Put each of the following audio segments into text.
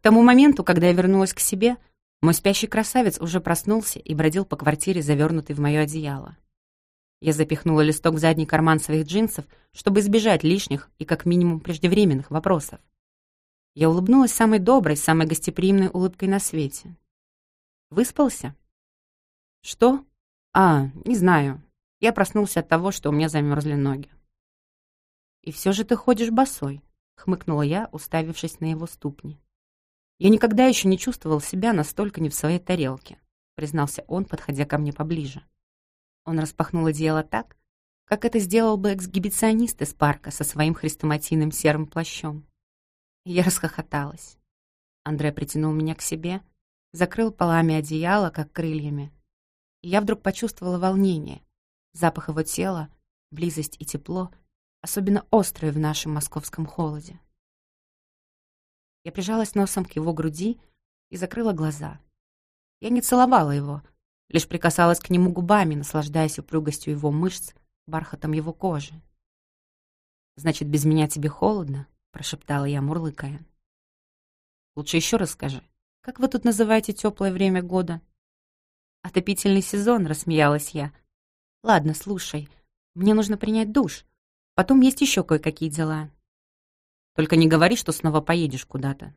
К тому моменту, когда я вернулась к себе, мой спящий красавец уже проснулся и бродил по квартире, завернутый в мое одеяло. Я запихнула листок в задний карман своих джинсов, чтобы избежать лишних и как минимум преждевременных вопросов. Я улыбнулась самой доброй, самой гостеприимной улыбкой на свете. «Выспался?» «Что?» «А, не знаю. Я проснулся от того, что у меня замерзли ноги». «И все же ты ходишь босой», — хмыкнула я, уставившись на его ступни. «Я никогда еще не чувствовал себя настолько не в своей тарелке», — признался он, подходя ко мне поближе. Он распахнул одеяло так, как это сделал бы эксгибиционист из парка со своим хрестоматийным серым плащом. я расхохоталась. Андре притянул меня к себе, закрыл полами одеяла, как крыльями. И я вдруг почувствовала волнение, запах его тела, близость и тепло, особенно острые в нашем московском холоде. Я прижалась носом к его груди и закрыла глаза. Я не целовала его, лишь прикасалась к нему губами, наслаждаясь упругостью его мышц, бархатом его кожи. «Значит, без меня тебе холодно?» — прошептала я, мурлыкая. «Лучше еще раз скажи, как вы тут называете теплое время года?» «Отопительный сезон», — рассмеялась я. «Ладно, слушай, мне нужно принять душ. Потом есть еще кое-какие дела». «Только не говори, что снова поедешь куда-то».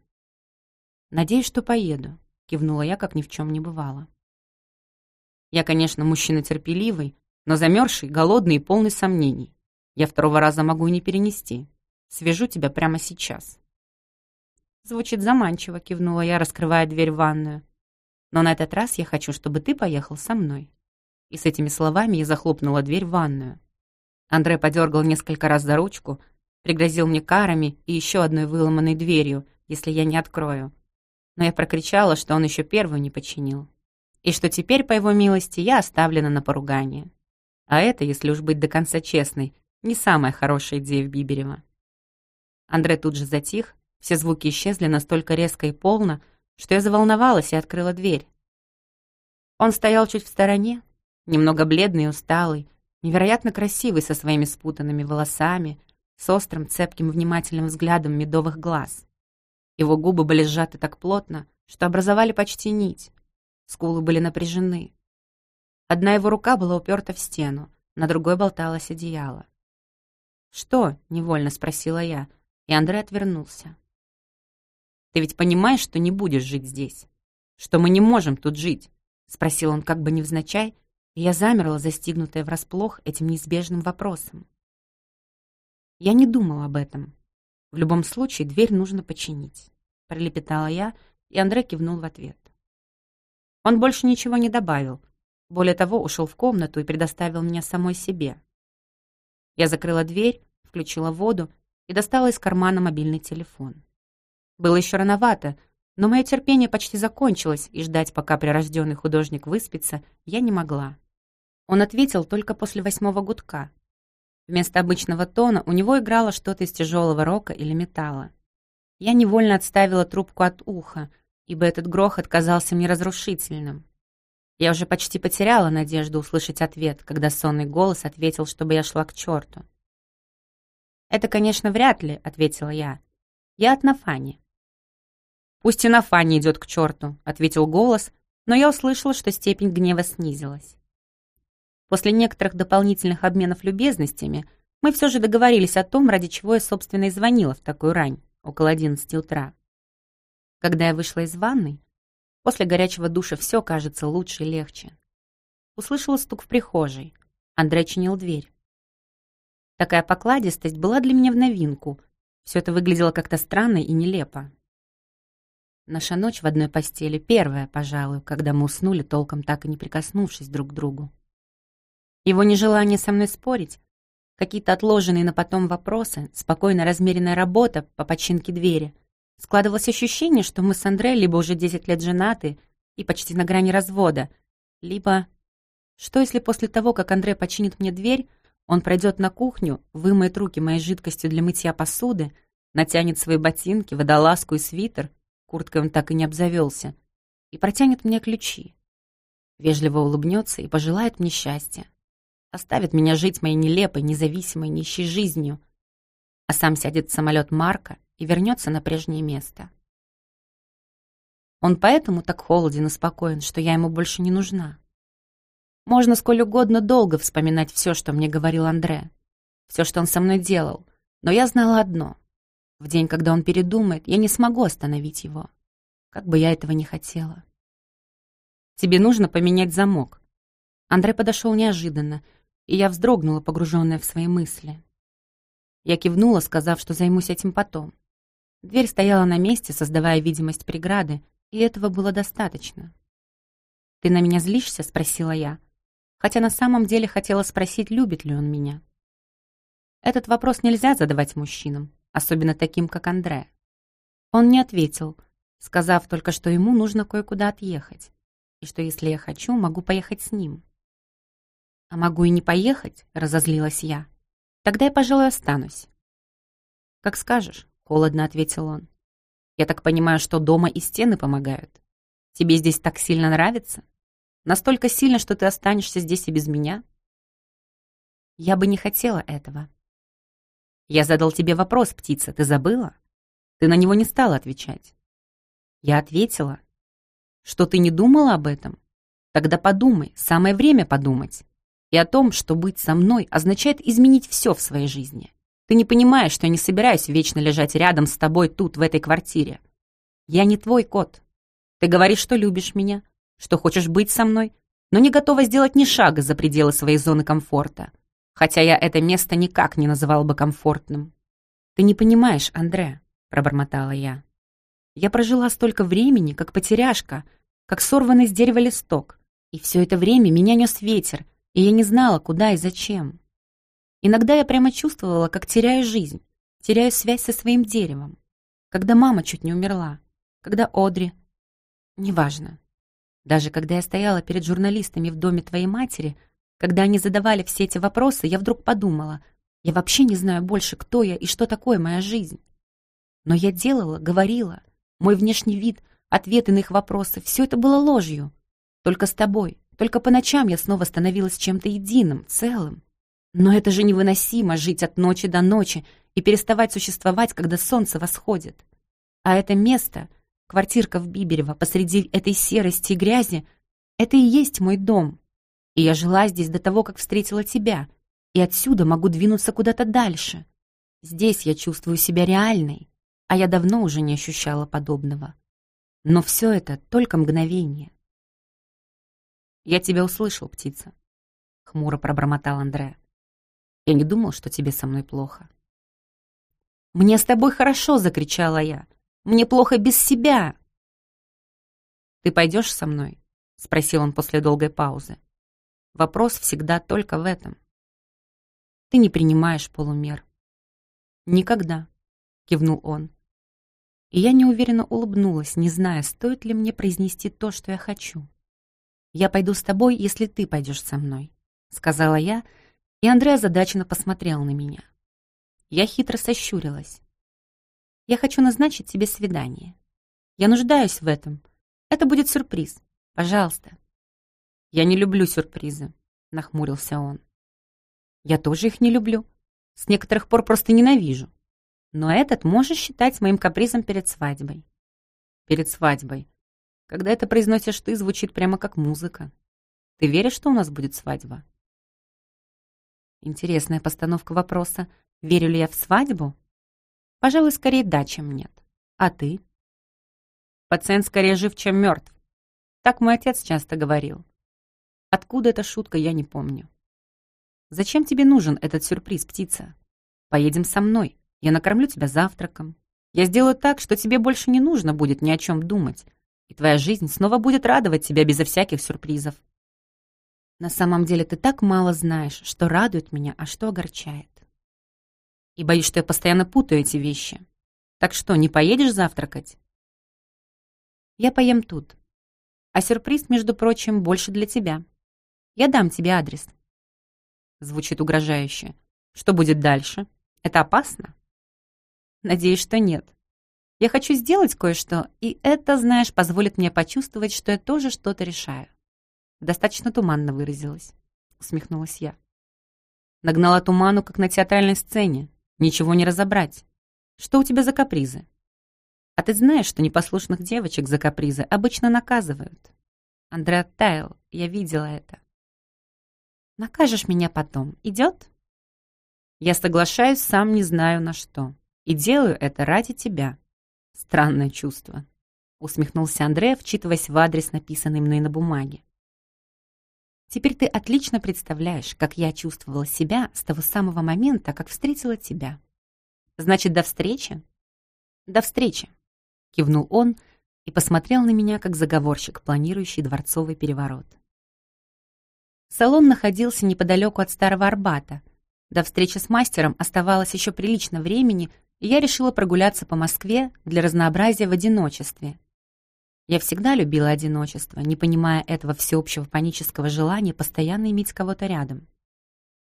«Надеюсь, что поеду», — кивнула я, как ни в чем не бывало. Я, конечно, мужчина терпеливый, но замерзший, голодный и полный сомнений. Я второго раза могу и не перенести. Свяжу тебя прямо сейчас. Звучит заманчиво, кивнула я, раскрывая дверь в ванную. Но на этот раз я хочу, чтобы ты поехал со мной. И с этими словами я захлопнула дверь в ванную. Андрей подергал несколько раз за ручку, пригрозил мне карами и еще одной выломанной дверью, если я не открою. Но я прокричала, что он еще первую не починил и что теперь, по его милости, я оставлена на поругание. А это, если уж быть до конца честной, не самая хорошая идея в Биберево. Андре тут же затих, все звуки исчезли настолько резко и полно, что я заволновалась и открыла дверь. Он стоял чуть в стороне, немного бледный и усталый, невероятно красивый со своими спутанными волосами, с острым, цепким, внимательным взглядом медовых глаз. Его губы были сжаты так плотно, что образовали почти нить, Скулы были напряжены. Одна его рука была уперта в стену, на другой болталось одеяло. «Что?» — невольно спросила я, и Андрей отвернулся. «Ты ведь понимаешь, что не будешь жить здесь? Что мы не можем тут жить?» — спросил он как бы невзначай, и я замерла, застигнутая врасплох этим неизбежным вопросом. Я не думала об этом. В любом случае, дверь нужно починить. Пролепетала я, и Андрей кивнул в ответ. Он больше ничего не добавил. Более того, ушел в комнату и предоставил меня самой себе. Я закрыла дверь, включила воду и достала из кармана мобильный телефон. Было еще рановато, но мое терпение почти закончилось, и ждать, пока прирожденный художник выспится, я не могла. Он ответил только после восьмого гудка. Вместо обычного тона у него играло что-то из тяжелого рока или металла. Я невольно отставила трубку от уха — ибо этот грохот казался мне разрушительным. Я уже почти потеряла надежду услышать ответ, когда сонный голос ответил, чтобы я шла к черту. «Это, конечно, вряд ли», — ответила я. «Я от Нафани». «Пусть и Нафани идет к черту», — ответил голос, но я услышала, что степень гнева снизилась. После некоторых дополнительных обменов любезностями мы все же договорились о том, ради чего я, собственно, и звонила в такую рань, около одиннадцати утра. Когда я вышла из ванной, после горячего душа все кажется лучше и легче. Услышала стук в прихожей. Андрей чинил дверь. Такая покладистость была для меня в новинку. Все это выглядело как-то странно и нелепо. Наша ночь в одной постели первая, пожалуй, когда мы уснули, толком так и не прикоснувшись друг к другу. Его нежелание со мной спорить, какие-то отложенные на потом вопросы, спокойно размеренная работа по починке двери — Складывалось ощущение, что мы с Андре либо уже 10 лет женаты и почти на грани развода, либо... Что если после того, как Андре починит мне дверь, он пройдет на кухню, вымоет руки моей жидкостью для мытья посуды, натянет свои ботинки, водолазку и свитер, курткой он так и не обзавелся, и протянет мне ключи. Вежливо улыбнется и пожелает мне счастья. Оставит меня жить моей нелепой, независимой, нищей жизнью, а сам сядет в самолет Марка и вернется на прежнее место. Он поэтому так холоден и спокоен, что я ему больше не нужна. Можно сколь угодно долго вспоминать все, что мне говорил Андре, все, что он со мной делал, но я знала одно. В день, когда он передумает, я не смогу остановить его, как бы я этого не хотела. Тебе нужно поменять замок. Андре подошел неожиданно, и я вздрогнула, погруженная в свои мысли. Я кивнула, сказав, что займусь этим потом. Дверь стояла на месте, создавая видимость преграды, и этого было достаточно. «Ты на меня злишься?» — спросила я, хотя на самом деле хотела спросить, любит ли он меня. Этот вопрос нельзя задавать мужчинам, особенно таким, как Андре. Он не ответил, сказав только, что ему нужно кое-куда отъехать, и что если я хочу, могу поехать с ним. «А могу и не поехать», — разозлилась я. «Тогда я, пожалуй, останусь». «Как скажешь», — холодно ответил он. Я так понимаю, что дома и стены помогают. Тебе здесь так сильно нравится? Настолько сильно, что ты останешься здесь и без меня? Я бы не хотела этого. Я задал тебе вопрос, птица, ты забыла? Ты на него не стала отвечать. Я ответила. Что ты не думала об этом? Тогда подумай, самое время подумать. И о том, что быть со мной означает изменить все в своей жизни. Ты не понимаешь, что я не собираюсь вечно лежать рядом с тобой тут, в этой квартире. Я не твой кот. Ты говоришь, что любишь меня, что хочешь быть со мной, но не готова сделать ни шага за пределы своей зоны комфорта. Хотя я это место никак не называл бы комфортным. Ты не понимаешь, Андре, пробормотала я. Я прожила столько времени, как потеряшка, как сорванный с дерева листок. И все это время меня нес ветер, и я не знала, куда и зачем. Иногда я прямо чувствовала, как теряю жизнь, теряю связь со своим деревом. Когда мама чуть не умерла, когда Одри... Неважно. Даже когда я стояла перед журналистами в доме твоей матери, когда они задавали все эти вопросы, я вдруг подумала, я вообще не знаю больше, кто я и что такое моя жизнь. Но я делала, говорила. Мой внешний вид, ответы на их вопросы, все это было ложью. Только с тобой, только по ночам я снова становилась чем-то единым, целым. Но это же невыносимо жить от ночи до ночи и переставать существовать, когда солнце восходит. А это место, квартирка в Биберево, посреди этой серости и грязи, это и есть мой дом. И я жила здесь до того, как встретила тебя, и отсюда могу двинуться куда-то дальше. Здесь я чувствую себя реальной, а я давно уже не ощущала подобного. Но все это только мгновение. «Я тебя услышал, птица», — хмуро пробормотал Андре. Я не думал, что тебе со мной плохо. «Мне с тобой хорошо!» — закричала я. «Мне плохо без себя!» «Ты пойдешь со мной?» — спросил он после долгой паузы. Вопрос всегда только в этом. Ты не принимаешь полумер. «Никогда», — кивнул он. И я неуверенно улыбнулась, не зная, стоит ли мне произнести то, что я хочу. «Я пойду с тобой, если ты пойдешь со мной», — сказала я, — и Андрей озадаченно посмотрел на меня. Я хитро сощурилась. «Я хочу назначить тебе свидание. Я нуждаюсь в этом. Это будет сюрприз. Пожалуйста». «Я не люблю сюрпризы», — нахмурился он. «Я тоже их не люблю. С некоторых пор просто ненавижу. Но этот можешь считать моим капризом перед свадьбой». «Перед свадьбой. Когда это произносишь ты, звучит прямо как музыка. Ты веришь, что у нас будет свадьба?» Интересная постановка вопроса. Верю ли я в свадьбу? Пожалуй, скорее да, чем нет. А ты? Пациент скорее жив, чем мертв. Так мой отец часто говорил. Откуда эта шутка, я не помню. Зачем тебе нужен этот сюрприз, птица? Поедем со мной. Я накормлю тебя завтраком. Я сделаю так, что тебе больше не нужно будет ни о чем думать. И твоя жизнь снова будет радовать тебя безо всяких сюрпризов. На самом деле ты так мало знаешь, что радует меня, а что огорчает. И боюсь, что я постоянно путаю эти вещи. Так что, не поедешь завтракать? Я поем тут. А сюрприз, между прочим, больше для тебя. Я дам тебе адрес. Звучит угрожающе. Что будет дальше? Это опасно? Надеюсь, что нет. Я хочу сделать кое-что, и это, знаешь, позволит мне почувствовать, что я тоже что-то решаю. Достаточно туманно выразилась, усмехнулась я. Нагнала туману, как на театральной сцене. Ничего не разобрать. Что у тебя за капризы? А ты знаешь, что непослушных девочек за капризы обычно наказывают? Андрей оттаял, я видела это. Накажешь меня потом, идет? Я соглашаюсь, сам не знаю на что. И делаю это ради тебя. Странное чувство. Усмехнулся Андрей, вчитываясь в адрес, написанный мной на бумаге. Теперь ты отлично представляешь, как я чувствовала себя с того самого момента, как встретила тебя. Значит, до встречи? До встречи кивнул он и посмотрел на меня, как заговорщик, планирующий дворцовый переворот. Салон находился неподалеку от Старого Арбата. До встречи с мастером оставалось еще прилично времени, и я решила прогуляться по Москве для разнообразия в одиночестве. Я всегда любила одиночество, не понимая этого всеобщего панического желания постоянно иметь кого-то рядом.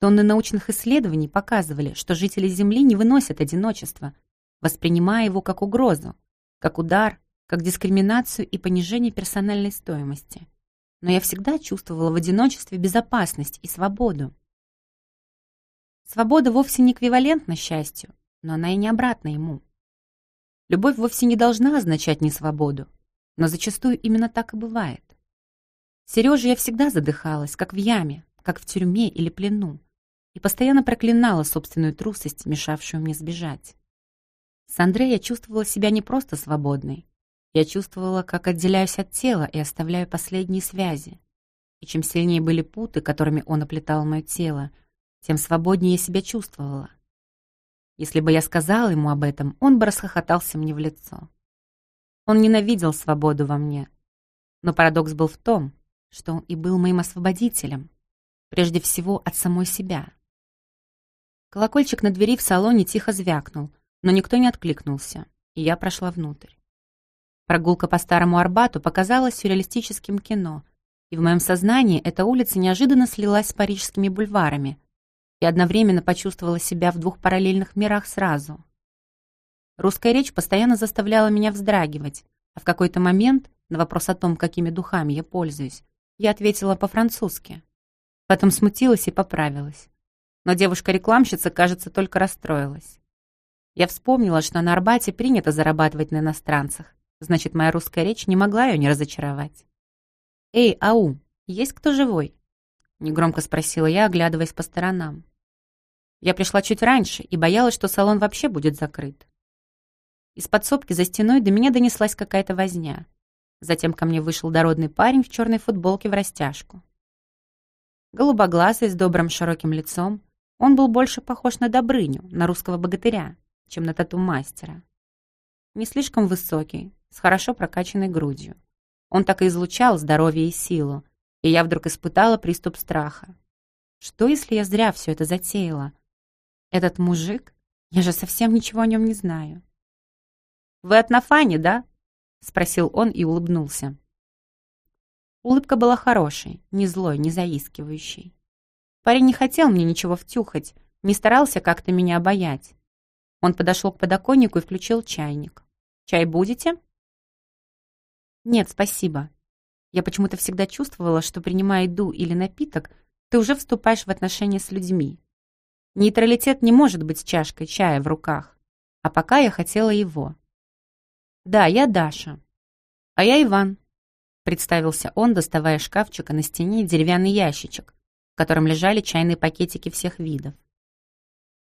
Тонны научных исследований показывали, что жители Земли не выносят одиночество, воспринимая его как угрозу, как удар, как дискриминацию и понижение персональной стоимости. Но я всегда чувствовала в одиночестве безопасность и свободу. Свобода вовсе не эквивалентна счастью, но она и не обратна ему. Любовь вовсе не должна означать не свободу, но зачастую именно так и бывает. Сереже я всегда задыхалась, как в яме, как в тюрьме или плену, и постоянно проклинала собственную трусость, мешавшую мне сбежать. С Андре я чувствовала себя не просто свободной. Я чувствовала, как отделяюсь от тела и оставляю последние связи. И чем сильнее были путы, которыми он оплетал мое тело, тем свободнее я себя чувствовала. Если бы я сказала ему об этом, он бы расхохотался мне в лицо. Он ненавидел свободу во мне. Но парадокс был в том, что он и был моим освободителем, прежде всего от самой себя. Колокольчик на двери в салоне тихо звякнул — но никто не откликнулся, и я прошла внутрь. Прогулка по Старому Арбату показалась сюрреалистическим кино, и в моем сознании эта улица неожиданно слилась с парижскими бульварами и одновременно почувствовала себя в двух параллельных мирах сразу. Русская речь постоянно заставляла меня вздрагивать, а в какой-то момент на вопрос о том, какими духами я пользуюсь, я ответила по-французски. Потом смутилась и поправилась. Но девушка-рекламщица, кажется, только расстроилась. Я вспомнила, что на Арбате принято зарабатывать на иностранцах. Значит, моя русская речь не могла ее не разочаровать. «Эй, ау, есть кто живой?» Негромко спросила я, оглядываясь по сторонам. Я пришла чуть раньше и боялась, что салон вообще будет закрыт. Из подсобки за стеной до меня донеслась какая-то возня. Затем ко мне вышел дородный парень в черной футболке в растяжку. Голубоглазый, с добрым широким лицом, он был больше похож на Добрыню, на русского богатыря чем на тату-мастера. Не слишком высокий, с хорошо прокачанной грудью. Он так и излучал здоровье и силу, и я вдруг испытала приступ страха. Что, если я зря все это затеяла? Этот мужик? Я же совсем ничего о нем не знаю. «Вы от Нафани, да?» — спросил он и улыбнулся. Улыбка была хорошей, не злой, не заискивающей. Парень не хотел мне ничего втюхать, не старался как-то меня обаять. Он подошел к подоконнику и включил чайник. «Чай будете?» «Нет, спасибо. Я почему-то всегда чувствовала, что, принимая еду или напиток, ты уже вступаешь в отношения с людьми. Нейтралитет не может быть с чашкой чая в руках. А пока я хотела его. Да, я Даша. А я Иван. Представился он, доставая из шкафчика на стене деревянный ящичек, в котором лежали чайные пакетики всех видов.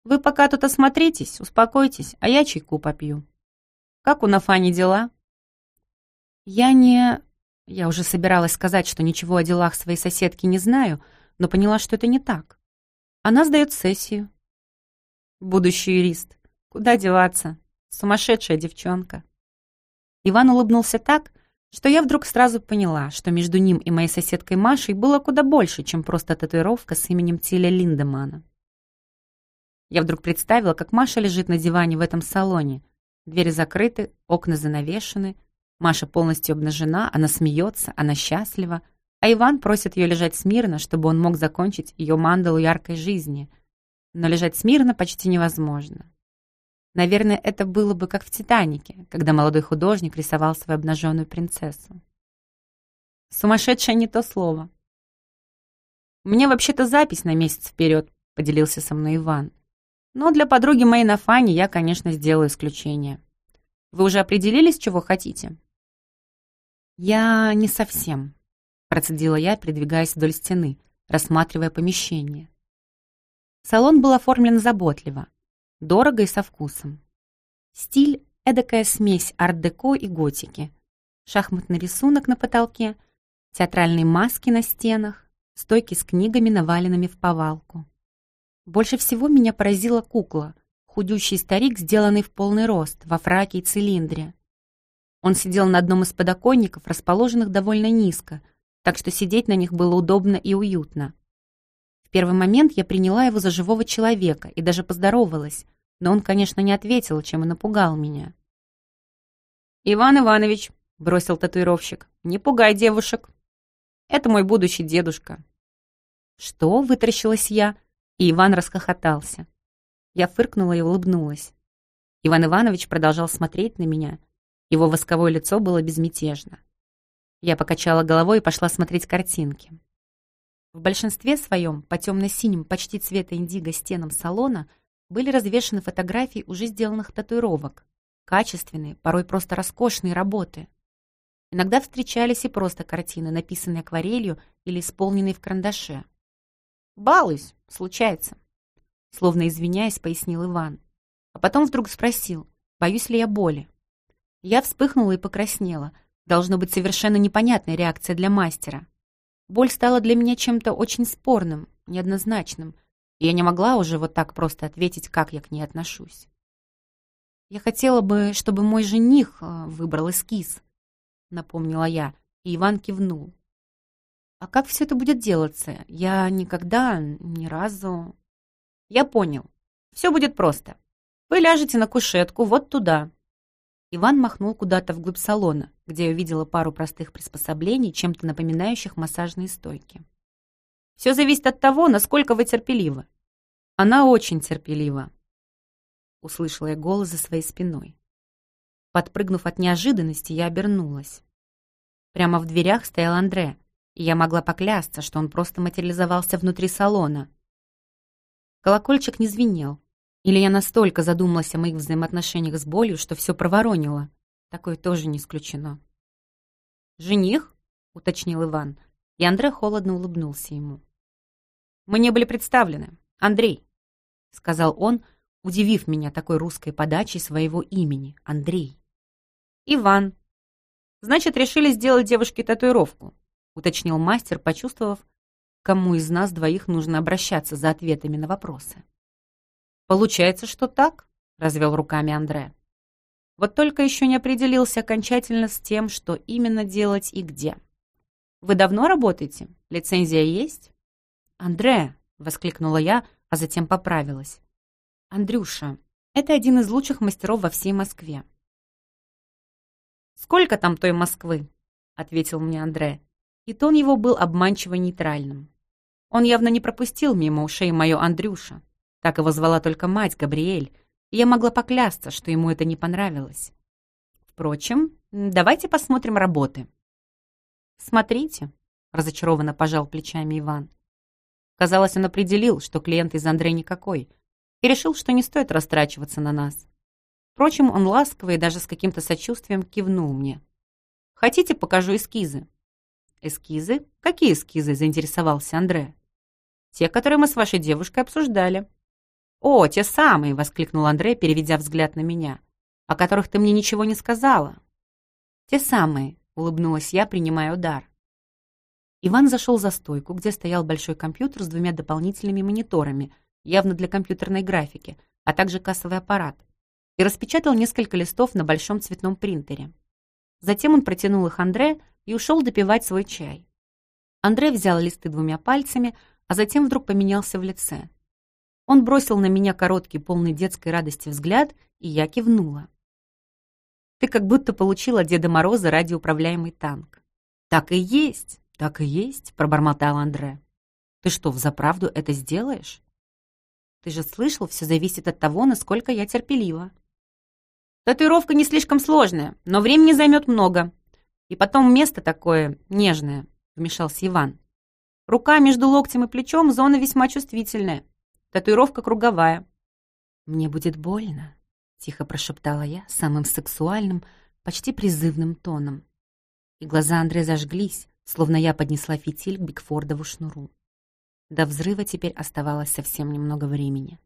Вы пока тут осмотритесь, успокойтесь, а я чайку попью. Как у Нафани дела?» «Я не...» Я уже собиралась сказать, что ничего о делах своей соседки не знаю, но поняла, что это не так. Она сдает сессию. Будущий юрист. Куда деваться? Сумасшедшая девчонка. Иван улыбнулся так, что я вдруг сразу поняла, что между ним и моей соседкой Машей было куда больше, чем просто татуировка с именем Тиля Линдемана. Я вдруг представила, как Маша лежит на диване в этом салоне. Двери закрыты, окна занавешены. Маша полностью обнажена, она смеется, она счастлива. А Иван просит ее лежать смирно, чтобы он мог закончить ее мандалу яркой жизни. Но лежать смирно почти невозможно. Наверное, это было бы как в «Титанике», когда молодой художник рисовал свою обнаженную принцессу. Сумасшедшее не то слово. «У меня вообще-то запись на месяц вперед», — поделился со мной Иван. Но для подруги моей на фане я, конечно, сделаю исключение. Вы уже определились, чего хотите?» «Я не совсем», — процедила я, придвигаясь вдоль стены, рассматривая помещение. Салон был оформлен заботливо, дорого и со вкусом. Стиль — эдакая смесь арт-деко и готики. Шахматный рисунок на потолке, театральные маски на стенах, стойки с книгами, наваленными в повалку. Больше всего меня поразила кукла, худющий старик, сделанный в полный рост, во фраке и цилиндре. Он сидел на одном из подоконников, расположенных довольно низко, так что сидеть на них было удобно и уютно. В первый момент я приняла его за живого человека и даже поздоровалась, но он, конечно, не ответил, чем и напугал меня. «Иван Иванович», — бросил татуировщик, — «не пугай девушек. Это мой будущий дедушка». «Что?» — вытаращилась я, и Иван расхохотался. Я фыркнула и улыбнулась. Иван Иванович продолжал смотреть на меня. Его восковое лицо было безмятежно. Я покачала головой и пошла смотреть картинки. В большинстве своем, по темно-синим, почти цвета индиго стенам салона, были развешаны фотографии уже сделанных татуировок. Качественные, порой просто роскошные работы. Иногда встречались и просто картины, написанные акварелью или исполненные в карандаше. «Балуюсь, случается», — словно извиняясь, пояснил Иван. А потом вдруг спросил, боюсь ли я боли. Я вспыхнула и покраснела. Должно быть совершенно непонятная реакция для мастера. Боль стала для меня чем-то очень спорным, неоднозначным, я не могла уже вот так просто ответить, как я к ней отношусь. «Я хотела бы, чтобы мой жених э, выбрал эскиз», — напомнила я, и Иван кивнул. «А как все это будет делаться? Я никогда, ни разу...» «Я понял. Все будет просто. Вы ляжете на кушетку вот туда, Иван махнул куда-то вглубь салона, где я увидела пару простых приспособлений, чем-то напоминающих массажные стойки. «Все зависит от того, насколько вы терпеливы». «Она очень терпелива», — услышала я голос за своей спиной. Подпрыгнув от неожиданности, я обернулась. Прямо в дверях стоял Андре, и я могла поклясться, что он просто материализовался внутри салона. Колокольчик не звенел, или я настолько задумалась о моих взаимоотношениях с болью, что все проворонила. Такое тоже не исключено. «Жених?» — уточнил Иван, и Андрей холодно улыбнулся ему. «Мы не были представлены. Андрей», — сказал он, удивив меня такой русской подачей своего имени — Андрей. «Иван. Значит, решили сделать девушке татуировку», — уточнил мастер, почувствовав, кому из нас двоих нужно обращаться за ответами на вопросы. «Получается, что так?» — развел руками Андре. Вот только еще не определился окончательно с тем, что именно делать и где. «Вы давно работаете? Лицензия есть?» «Андре!» — воскликнула я, а затем поправилась. «Андрюша, это один из лучших мастеров во всей Москве». «Сколько там той Москвы?» — ответил мне Андре, и тон его был обманчиво нейтральным. Он явно не пропустил мимо ушей мое Андрюша. Так его звала только мать, Габриэль, и я могла поклясться, что ему это не понравилось. Впрочем, давайте посмотрим работы. «Смотрите», — разочарованно пожал плечами Иван. Казалось, он определил, что клиент из Андрея никакой, и решил, что не стоит растрачиваться на нас. Впрочем, он ласково и даже с каким-то сочувствием кивнул мне. «Хотите, покажу эскизы?» «Эскизы? Какие эскизы?» — заинтересовался Андре. «Те, которые мы с вашей девушкой обсуждали», «О, те самые!» — воскликнул Андрей, переведя взгляд на меня. «О которых ты мне ничего не сказала». «Те самые!» — улыбнулась я, принимая удар. Иван зашел за стойку, где стоял большой компьютер с двумя дополнительными мониторами, явно для компьютерной графики, а также кассовый аппарат, и распечатал несколько листов на большом цветном принтере. Затем он протянул их Андре и ушел допивать свой чай. Андрей взял листы двумя пальцами, а затем вдруг поменялся в лице. Он бросил на меня короткий, полный детской радости взгляд, и я кивнула. «Ты как будто получила Деда Мороза радиоуправляемый танк». «Так и есть, так и есть», — пробормотал Андре. «Ты что, взаправду это сделаешь?» «Ты же слышал, все зависит от того, насколько я терпелива». «Татуировка не слишком сложная, но времени займет много. И потом место такое нежное», — вмешался Иван. «Рука между локтем и плечом — зона весьма чувствительная. Татуировка круговая. Мне будет больно, тихо прошептала я самым сексуальным, почти призывным тоном. И глаза Андре зажглись, словно я поднесла фитиль к Бигфордову шнуру. До взрыва теперь оставалось совсем немного времени.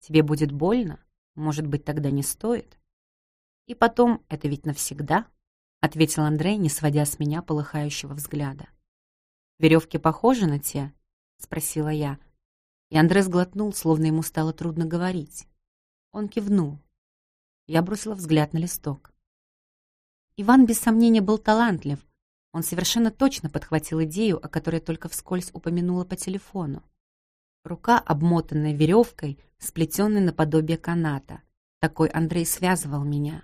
«Тебе будет больно? Может быть, тогда не стоит?» «И потом, это ведь навсегда», — ответил Андрей, не сводя с меня полыхающего взгляда. «Веревки похожи на те?» — спросила я. И Андрей сглотнул, словно ему стало трудно говорить. Он кивнул. Я бросила взгляд на листок. Иван, без сомнения, был талантлив. Он совершенно точно подхватил идею, о которой только вскользь упомянула по телефону. Рука, обмотанная веревкой, сплетенной наподобие каната. Такой Андрей связывал меня.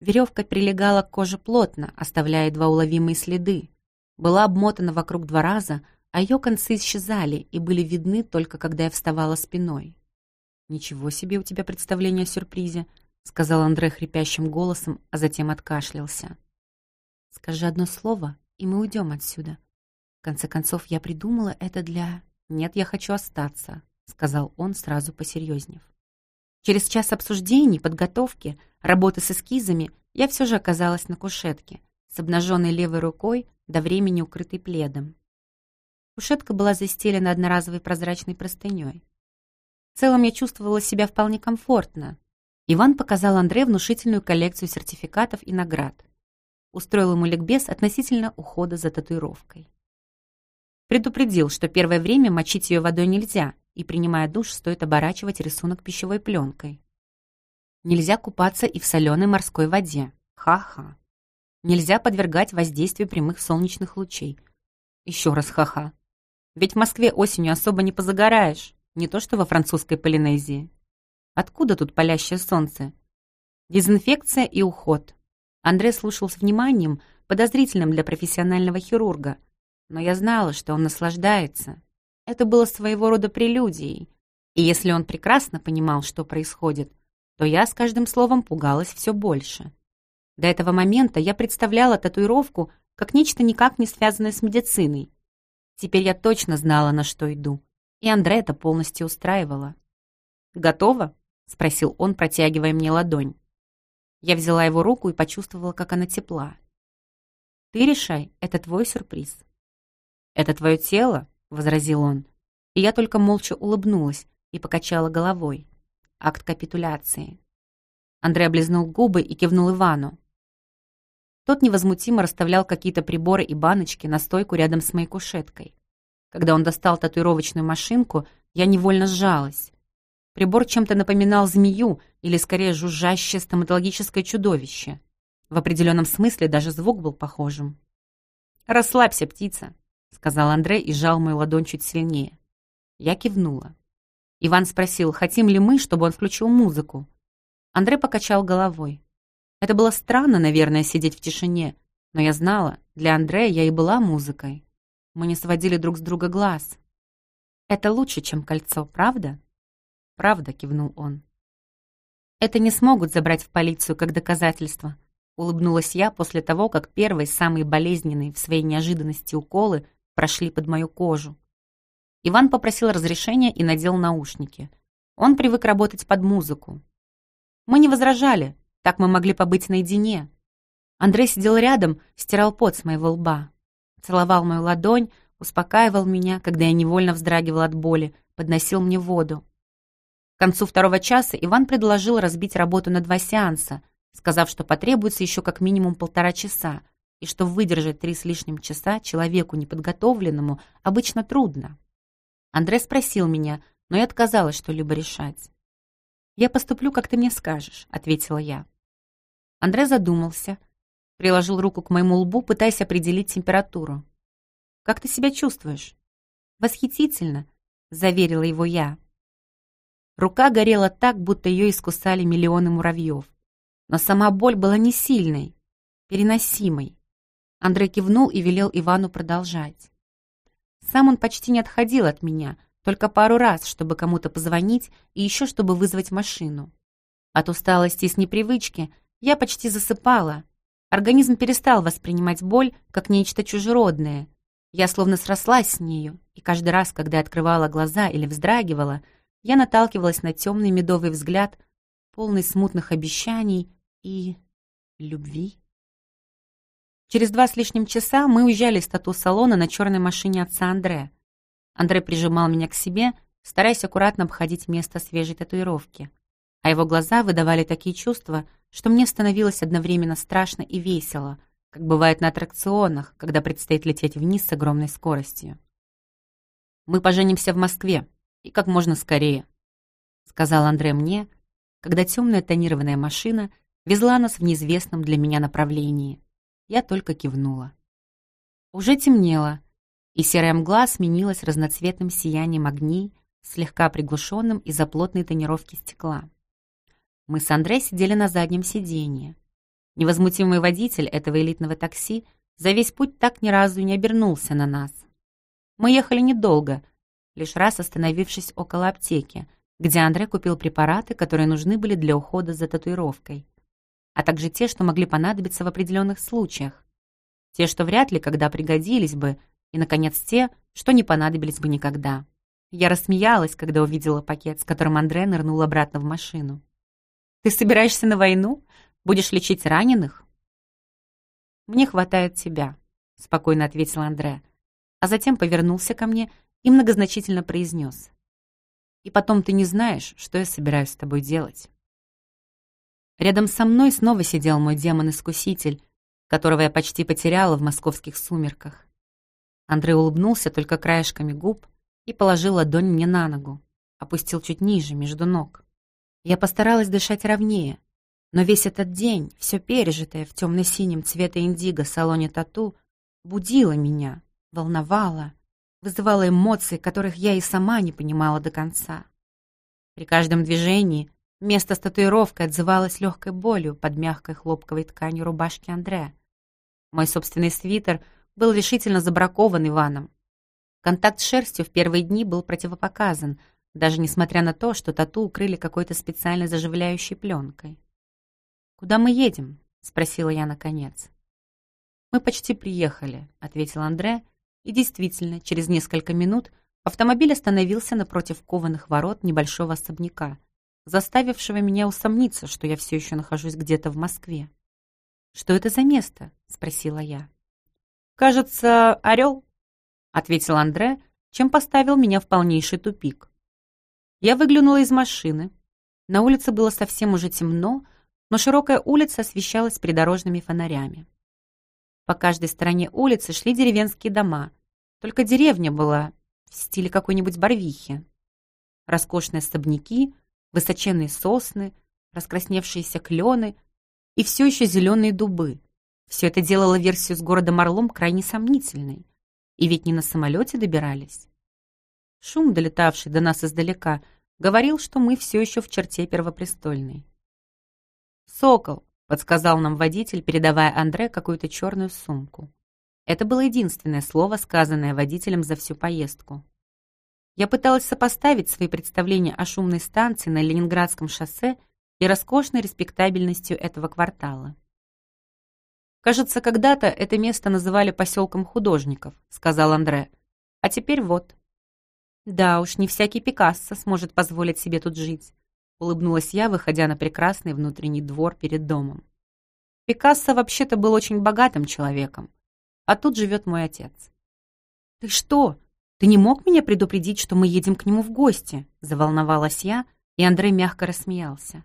Веревка прилегала к коже плотно, оставляя едва уловимые следы. Была обмотана вокруг два раза, а ее концы исчезали и были видны только когда я вставала спиной. «Ничего себе у тебя представление о сюрпризе», — сказал Андре хрипящим голосом, а затем откашлялся. «Скажи одно слово, и мы уйдем отсюда. В конце концов, я придумала это для...» «Нет, я хочу остаться», — сказал он, сразу посерьезнев. Через час обсуждений, подготовки, работы с эскизами я все же оказалась на кушетке, с обнаженной левой рукой, до времени укрытой пледом. Кушетка была застелена одноразовой прозрачной простыней. В целом я чувствовала себя вполне комфортно. Иван показал Андре внушительную коллекцию сертификатов и наград. Устроил ему ликбез относительно ухода за татуировкой. Предупредил, что первое время мочить ее водой нельзя, и, принимая душ, стоит оборачивать рисунок пищевой пленкой. Нельзя купаться и в соленой морской воде. Ха-ха. Нельзя подвергать воздействию прямых солнечных лучей. Еще раз ха-ха. Ведь в Москве осенью особо не позагораешь. Не то что во французской Полинезии. Откуда тут палящее солнце? Дезинфекция и уход. Андрей слушал с вниманием, подозрительным для профессионального хирурга. Но я знала, что он наслаждается. Это было своего рода прелюдией. И если он прекрасно понимал, что происходит, то я с каждым словом пугалась все больше. До этого момента я представляла татуировку как нечто никак не связанное с медициной. Теперь я точно знала, на что иду и Андре это полностью устраивало. «Готово?» — спросил он, протягивая мне ладонь. Я взяла его руку и почувствовала, как она тепла. «Ты решай, это твой сюрприз». «Это твое тело?» — возразил он. И я только молча улыбнулась и покачала головой. Акт капитуляции. Андрей облизнул губы и кивнул Ивану. Тот невозмутимо расставлял какие-то приборы и баночки на стойку рядом с моей кушеткой. Когда он достал татуировочную машинку, я невольно сжалась. Прибор чем-то напоминал змею или, скорее, жужжащее стоматологическое чудовище. В определенном смысле даже звук был похожим. «Расслабься, птица», — сказал Андрей и сжал мою ладонь чуть сильнее. Я кивнула. Иван спросил, хотим ли мы, чтобы он включил музыку. Андрей покачал головой. Это было странно, наверное, сидеть в тишине, но я знала, для Андрея я и была музыкой. Мы не сводили друг с друга глаз. «Это лучше, чем кольцо, правда?» «Правда», — кивнул он. «Это не смогут забрать в полицию как доказательство», — улыбнулась я после того, как первые, самые болезненные в своей неожиданности уколы прошли под мою кожу. Иван попросил разрешения и надел наушники. Он привык работать под музыку. Мы не возражали, так мы могли побыть наедине. Андрей сидел рядом, стирал пот с моего лба целовал мою ладонь, успокаивал меня, когда я невольно вздрагивала от боли, подносил мне воду. К концу второго часа Иван предложил разбить работу на два сеанса, сказав, что потребуется еще как минимум полтора часа, и что выдержать три с лишним часа человеку неподготовленному обычно трудно. Андрей спросил меня, но я отказалась что-либо решать. «Я поступлю, как ты мне скажешь», — ответила я. Андрей задумался, Приложил руку к моему лбу, пытаясь определить температуру. «Как ты себя чувствуешь?» «Восхитительно», — заверила его я. Рука горела так, будто ее искусали миллионы муравьев. Но сама боль была не сильной, переносимой. Андрей кивнул и велел Ивану продолжать. Сам он почти не отходил от меня, только пару раз, чтобы кому-то позвонить и еще чтобы вызвать машину. От усталости с непривычки я почти засыпала, Организм перестал воспринимать боль как нечто чужеродное. Я словно срослась с нею, и каждый раз, когда открывала глаза или вздрагивала, я наталкивалась на темный медовый взгляд, полный смутных обещаний и любви. Через два с лишним часа мы уезжали из тату-салона на черной машине отца Андре. Андре прижимал меня к себе, стараясь аккуратно обходить место свежей татуировки. А его глаза выдавали такие чувства, что мне становилось одновременно страшно и весело, как бывает на аттракционах, когда предстоит лететь вниз с огромной скоростью. «Мы поженимся в Москве, и как можно скорее», — сказал Андре мне, когда темная тонированная машина везла нас в неизвестном для меня направлении. Я только кивнула. Уже темнело, и серая мгла сменилась разноцветным сиянием огней, слегка приглушенным из-за плотной тонировки стекла. Мы с Андре сидели на заднем сиденье. Невозмутимый водитель этого элитного такси за весь путь так ни разу не обернулся на нас. Мы ехали недолго, лишь раз остановившись около аптеки, где Андре купил препараты, которые нужны были для ухода за татуировкой, а также те, что могли понадобиться в определенных случаях, те, что вряд ли когда пригодились бы, и, наконец, те, что не понадобились бы никогда. Я рассмеялась, когда увидела пакет, с которым Андре нырнул обратно в машину. «Ты собираешься на войну? Будешь лечить раненых?» «Мне хватает тебя», — спокойно ответил Андре, а затем повернулся ко мне и многозначительно произнес. «И потом ты не знаешь, что я собираюсь с тобой делать». Рядом со мной снова сидел мой демон-искуситель, которого я почти потеряла в московских сумерках. Андрей улыбнулся только краешками губ и положил ладонь мне на ногу, опустил чуть ниже, между ног. Я постаралась дышать ровнее, но весь этот день, все пережитое в темно-синем цвета индиго салоне тату, будило меня, волновало, вызывало эмоции, которых я и сама не понимала до конца. При каждом движении место с татуировкой отзывалось легкой болью под мягкой хлопковой тканью рубашки Андрея. Мой собственный свитер был решительно забракован Иваном. Контакт с шерстью в первые дни был противопоказан, даже несмотря на то, что тату укрыли какой-то специальной заживляющей пленкой. «Куда мы едем?» — спросила я наконец. «Мы почти приехали», — ответил Андре, и действительно, через несколько минут автомобиль остановился напротив кованых ворот небольшого особняка, заставившего меня усомниться, что я все еще нахожусь где-то в Москве. «Что это за место?» — спросила я. «Кажется, орел», — ответил Андре, чем поставил меня в полнейший тупик. Я выглянула из машины. На улице было совсем уже темно, но широкая улица освещалась придорожными фонарями. По каждой стороне улицы шли деревенские дома, только деревня была в стиле какой-нибудь Барвихи. Роскошные особняки, высоченные сосны, раскрасневшиеся клены и все еще зеленые дубы. Все это делало версию с городом Орлом крайне сомнительной. И ведь не на самолете добирались. Шум, долетавший до нас издалека, говорил, что мы все еще в черте Первопрестольной. «Сокол», — подсказал нам водитель, передавая Андре какую-то черную сумку. Это было единственное слово, сказанное водителем за всю поездку. Я пыталась сопоставить свои представления о шумной станции на Ленинградском шоссе и роскошной респектабельностью этого квартала. «Кажется, когда-то это место называли поселком художников», — сказал Андре. «А теперь вот». «Да уж, не всякий Пикассо сможет позволить себе тут жить», — улыбнулась я, выходя на прекрасный внутренний двор перед домом. «Пикассо вообще-то был очень богатым человеком, а тут живет мой отец». «Ты что? Ты не мог меня предупредить, что мы едем к нему в гости?» — заволновалась я, и Андрей мягко рассмеялся.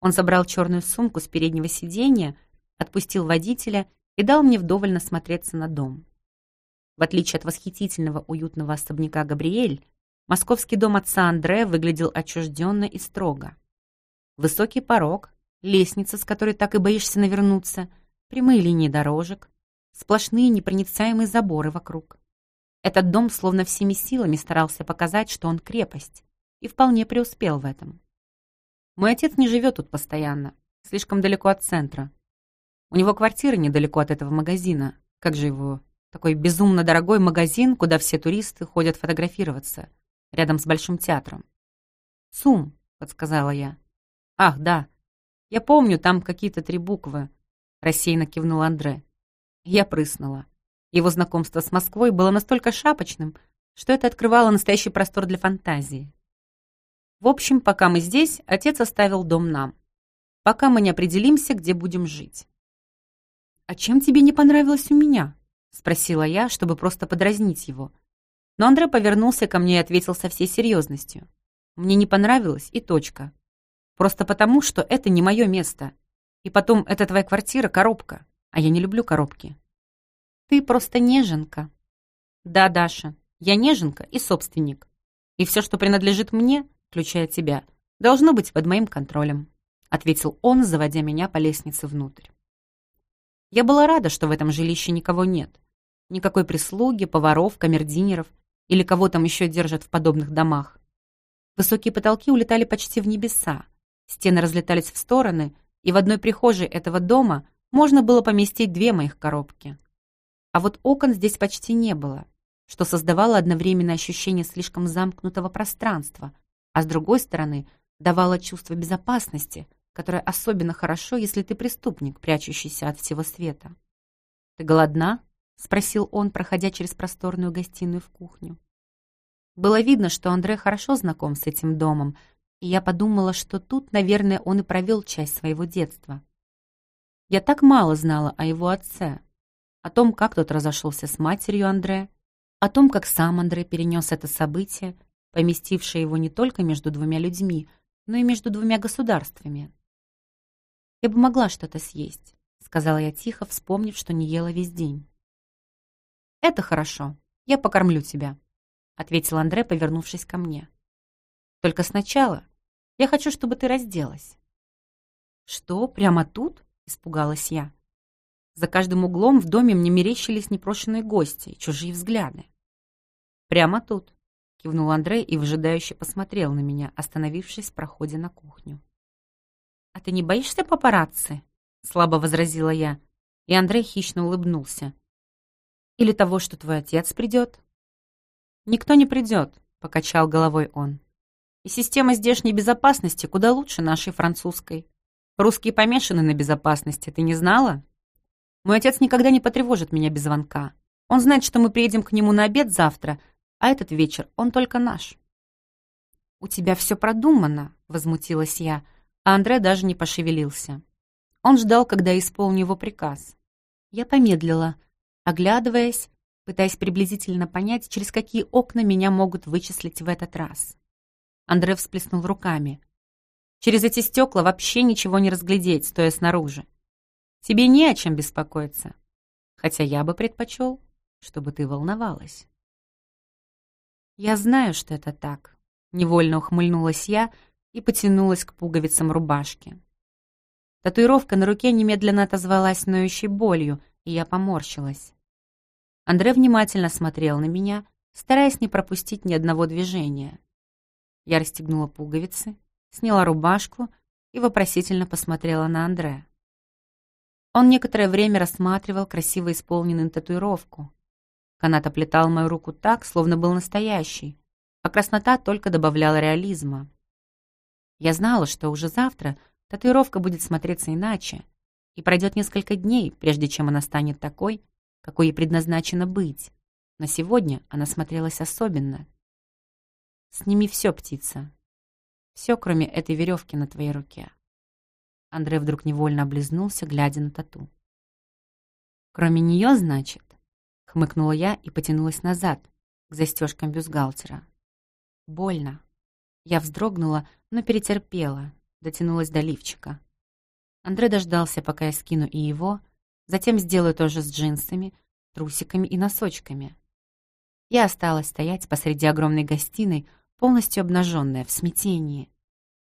Он забрал черную сумку с переднего сиденья, отпустил водителя и дал мне вдоволь насмотреться на дом. В отличие от восхитительного уютного особняка Габриэль, московский дом отца Андре выглядел отчужденно и строго. Высокий порог, лестница, с которой так и боишься навернуться, прямые линии дорожек, сплошные непроницаемые заборы вокруг. Этот дом словно всеми силами старался показать, что он крепость, и вполне преуспел в этом. Мой отец не живет тут постоянно, слишком далеко от центра, у него квартира недалеко от этого магазина. Как же его? Такой безумно дорогой магазин, куда все туристы ходят фотографироваться, рядом с Большим театром. «Сум», — подсказала я. «Ах, да. Я помню, там какие-то три буквы», — рассеянно кивнул Андре. Я прыснула. Его знакомство с Москвой было настолько шапочным, что это открывало настоящий простор для фантазии. В общем, пока мы здесь, отец оставил дом нам. Пока мы не определимся, где будем жить. «А чем тебе не понравилось у меня?» — спросила я, чтобы просто подразнить его. Но Андре повернулся ко мне и ответил со всей серьезностью. «Мне не понравилось и точка. Просто потому, что это не мое место. И потом, это твоя квартира, коробка. А я не люблю коробки». «Ты просто неженка». «Да, Даша, я неженка и собственник. И все, что принадлежит мне, включая тебя, должно быть под моим контролем», ответил он, заводя меня по лестнице внутрь. Я была рада, что в этом жилище никого нет. Никакой прислуги, поваров, камердинеров или кого там еще держат в подобных домах. Высокие потолки улетали почти в небеса, стены разлетались в стороны, и в одной прихожей этого дома можно было поместить две моих коробки. А вот окон здесь почти не было, что создавало одновременно ощущение слишком замкнутого пространства, а с другой стороны давало чувство безопасности, которое особенно хорошо, если ты преступник, прячущийся от всего света. «Ты голодна?» — спросил он, проходя через просторную гостиную в кухню. Было видно, что Андре хорошо знаком с этим домом, и я подумала, что тут, наверное, он и провел часть своего детства. Я так мало знала о его отце, о том, как тот разошелся с матерью Андре, о том, как сам Андре перенес это событие, поместившее его не только между двумя людьми, но и между двумя государствами. «Я бы могла что-то съесть», — сказала я тихо, вспомнив, что не ела весь день. «Это хорошо. Я покормлю тебя», — ответил Андре, повернувшись ко мне. «Только сначала я хочу, чтобы ты разделась». «Что, прямо тут?» — испугалась я. За каждым углом в доме мне мерещились непрошенные гости, чужие взгляды. «Прямо тут», — кивнул Андрей и выжидающе посмотрел на меня, остановившись в проходе на кухню. «А ты не боишься папарацци?» — слабо возразила я, и Андрей хищно улыбнулся. «Или того, что твой отец придет?» «Никто не придет», — покачал головой он. «И система здешней безопасности куда лучше нашей французской. Русские помешаны на безопасности, ты не знала? Мой отец никогда не потревожит меня без звонка. Он знает, что мы приедем к нему на обед завтра, а этот вечер он только наш». «У тебя все продумано», — возмутилась я, — а Андре даже не пошевелился. Он ждал, когда исполню его приказ. Я помедлила, оглядываясь, пытаясь приблизительно понять, через какие окна меня могут вычислить в этот раз. Андре всплеснул руками. «Через эти стекла вообще ничего не разглядеть, стоя снаружи. Тебе не о чем беспокоиться. Хотя я бы предпочел, чтобы ты волновалась». «Я знаю, что это так», — невольно ухмыльнулась я, — и потянулась к пуговицам рубашки. Татуировка на руке немедленно отозвалась ноющей болью, и я поморщилась. Андре внимательно смотрел на меня, стараясь не пропустить ни одного движения. Я расстегнула пуговицы, сняла рубашку и вопросительно посмотрела на Андре. Он некоторое время рассматривал красиво исполненную татуировку. Канат оплетал мою руку так, словно был настоящий, а краснота только добавляла реализма. Я знала, что уже завтра татуировка будет смотреться иначе, и пройдет несколько дней, прежде чем она станет такой, какой ей предназначено быть. Но сегодня она смотрелась особенно. «Сними все, птица. Все, кроме этой веревки на твоей руке». Андрей вдруг невольно облизнулся, глядя на тату. «Кроме нее, значит?» — хмыкнула я и потянулась назад, к застежкам бюстгальтера. «Больно». Я вздрогнула, но перетерпела, дотянулась до лифчика. Андре дождался, пока я скину и его, затем сделаю то же с джинсами, трусиками и носочками. Я осталась стоять посреди огромной гостиной, полностью обнаженная, в смятении.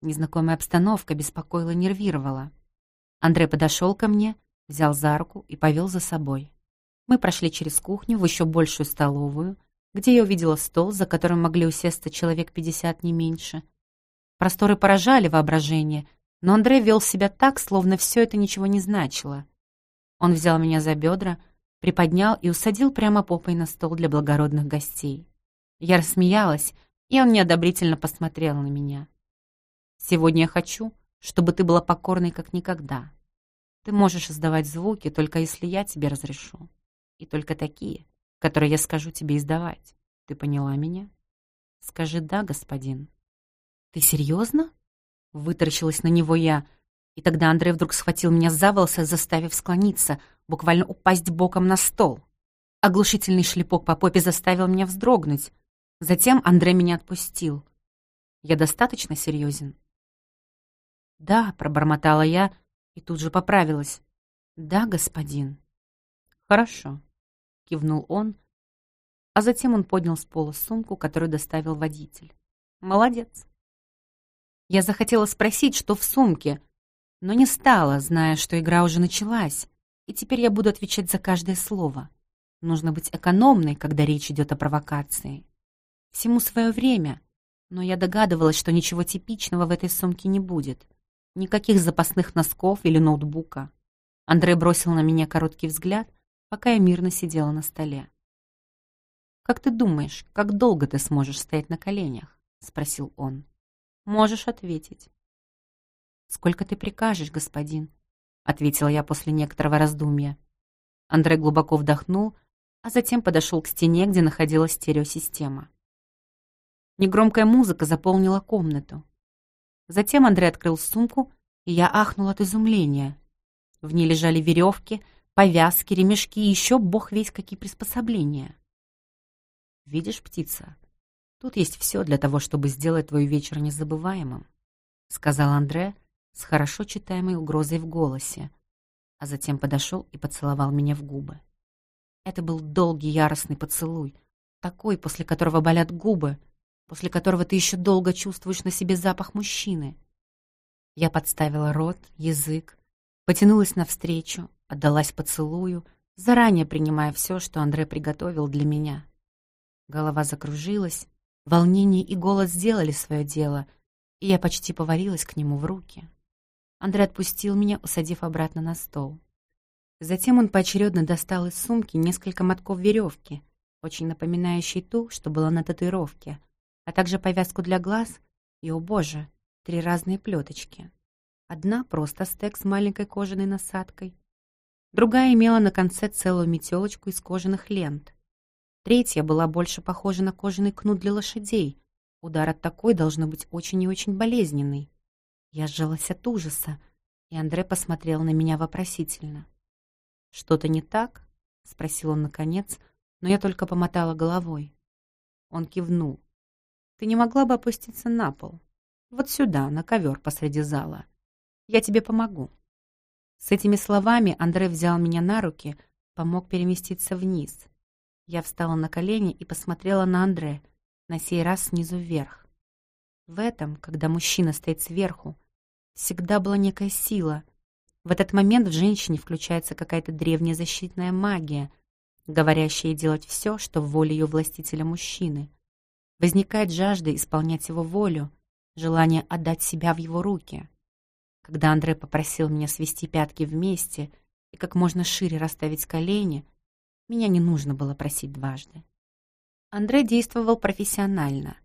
Незнакомая обстановка беспокоила, нервировала. Андрей подошел ко мне, взял за руку и повел за собой. Мы прошли через кухню в еще большую столовую, где я увидела стол, за которым могли усесться человек пятьдесят, не меньше. Просторы поражали воображение, но Андрей вел себя так, словно все это ничего не значило. Он взял меня за бедра, приподнял и усадил прямо попой на стол для благородных гостей. Я рассмеялась, и он неодобрительно посмотрел на меня. «Сегодня я хочу, чтобы ты была покорной как никогда. Ты можешь издавать звуки, только если я тебе разрешу. И только такие, которые я скажу тебе издавать. Ты поняла меня? Скажи «да», господин. «Ты серьезно?» — вытаращилась на него я. И тогда Андрей вдруг схватил меня за волосы, заставив склониться, буквально упасть боком на стол. Оглушительный шлепок по попе заставил меня вздрогнуть. Затем Андрей меня отпустил. Я достаточно серьезен? «Да», — пробормотала я и тут же поправилась. «Да, господин». «Хорошо», — кивнул он, а затем он поднял с пола сумку, которую доставил водитель. «Молодец». Я захотела спросить, что в сумке, но не стала, зная, что игра уже началась, и теперь я буду отвечать за каждое слово. Нужно быть экономной, когда речь идет о провокации. Всему свое время, но я догадывалась, что ничего типичного в этой сумке не будет. Никаких запасных носков или ноутбука. Андрей бросил на меня короткий взгляд, пока я мирно сидела на столе. «Как ты думаешь, как долго ты сможешь стоять на коленях?» — спросил он. «Можешь ответить». «Сколько ты прикажешь, господин?» — ответила я после некоторого раздумья. Андрей глубоко вдохнул, а затем подошел к стене, где находилась стереосистема. Негромкая музыка заполнила комнату. Затем Андрей открыл сумку, и я ахнул от изумления. В ней лежали веревки, повязки, ремешки и еще бог весь какие приспособления. «Видишь, птица, тут есть все для того, чтобы сделать твой вечер незабываемым», сказал Андре с хорошо читаемой угрозой в голосе, а затем подошел и поцеловал меня в губы. Это был долгий яростный поцелуй, такой, после которого болят губы, после которого ты еще долго чувствуешь на себе запах мужчины. Я подставила рот, язык, потянулась навстречу, отдалась поцелую, заранее принимая все, что Андре приготовил для меня. Голова закружилась, волнение и голос сделали свое дело, и я почти повалилась к нему в руки. Андрей отпустил меня, усадив обратно на стол. Затем он поочередно достал из сумки несколько мотков веревки, очень напоминающей ту, что была на татуировке, а также повязку для глаз и, о боже, три разные плеточки. Одна просто стек с маленькой кожаной насадкой, другая имела на конце целую метелочку из кожаных лент. Третья была больше похожа на кожаный кнут для лошадей. Удар от такой должно быть очень и очень болезненный. Я сжалась от ужаса, и Андре посмотрел на меня вопросительно. «Что-то не так?» — спросил он наконец, но я только помотала головой. Он кивнул. «Ты не могла бы опуститься на пол? Вот сюда, на ковер посреди зала. Я тебе помогу». С этими словами Андрей взял меня на руки, помог переместиться вниз. Я встала на колени и посмотрела на Андре, на сей раз снизу вверх. В этом, когда мужчина стоит сверху, всегда была некая сила, в этот момент в женщине включается какая-то древняя защитная магия, говорящая делать все, что в воле ее властителя мужчины. Возникает жажда исполнять его волю, желание отдать себя в его руки. Когда Андрей попросил меня свести пятки вместе и как можно шире расставить колени, меня не нужно было просить дважды. Андрей действовал профессионально.